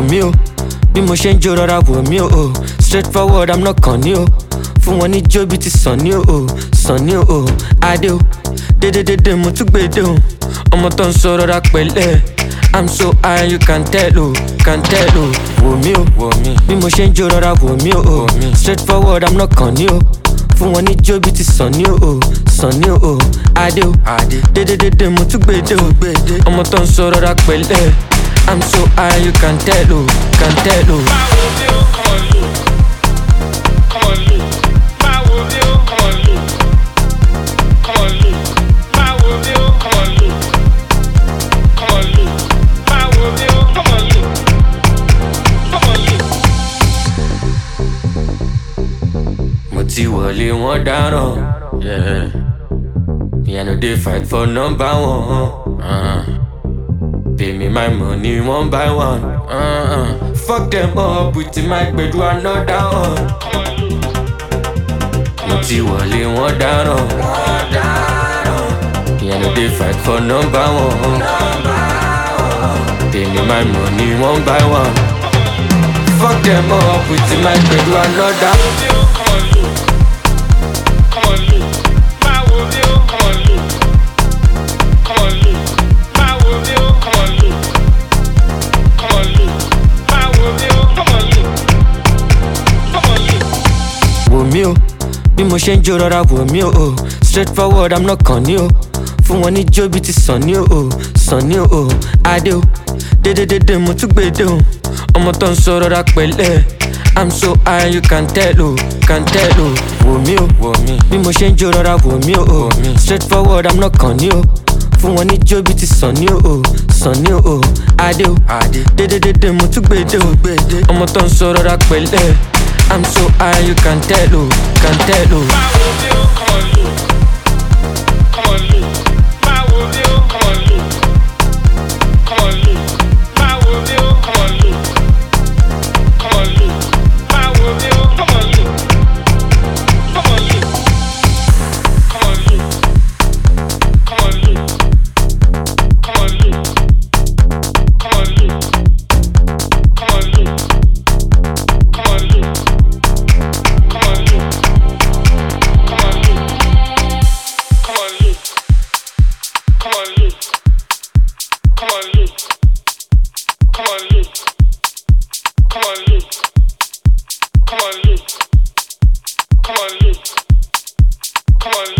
wò mí o bí mo ṣe ń jó rọra wò mí o straight forward i'm not kàn ní o fún wọn ní jó bí ti sàn ní o sàn ní o adé o dédédédé mo tún gbèdé o ọmọ tó ń sọ rọra pẹ̀lẹ́ i'm so high you can tell o can tell o wò mí o wò mí bí mo ṣe ń jó rọra wò mí o straight forward i'm not kàn ní o fún wọn ní jó bí ti sàn ní o sàn ní o adé o dédédédé mo tún gbèdé o ọmọ tó ń sọ rọra pẹ̀lẹ́. I'm so high, you can tell, oh, can tell, oh. Come on, look. Come on, look. My world, come on, look. Come on, look. My world, come on, look. Come on, look. My world, come on, look. Come on, look. Mo ti wọlé wọn dáràn. Yẹn ló dé fight for number one. Uh-huh. Pay me my money one by one. Uh-uh. Fuck them up with the mic, but do another one. Mo ti wọlé wọn dáná. Ìyẹn ló dé fight for number one. Pay me my money one by one. Fuck them up with the mic, but do another. mi o bí mo ṣe ń jó rọra wò mí o straight forward i'm not kàn ní o fún wọn ní jóbi ti sàn ní o sàn ní o adé o dédédédé mo tún gbèdé o ọmọ tó ń sọ rọra pẹ̀lẹ́ i'm so high you can tell o can tell o wò mí o wò mí bí mo ṣe ń jó rọra wò mí o straight forward i'm not kàn ní o fún wọn ní jóbi ti sàn ní o sàn ní o adé o dédédédé mo tún gbèdé o ọmọ tó ń sọ rọra pẹ̀lẹ́. I'm so high, you can't tell, oh, can't tell, oh. Come on, Luke. Come on, Luke. Come on, Luke.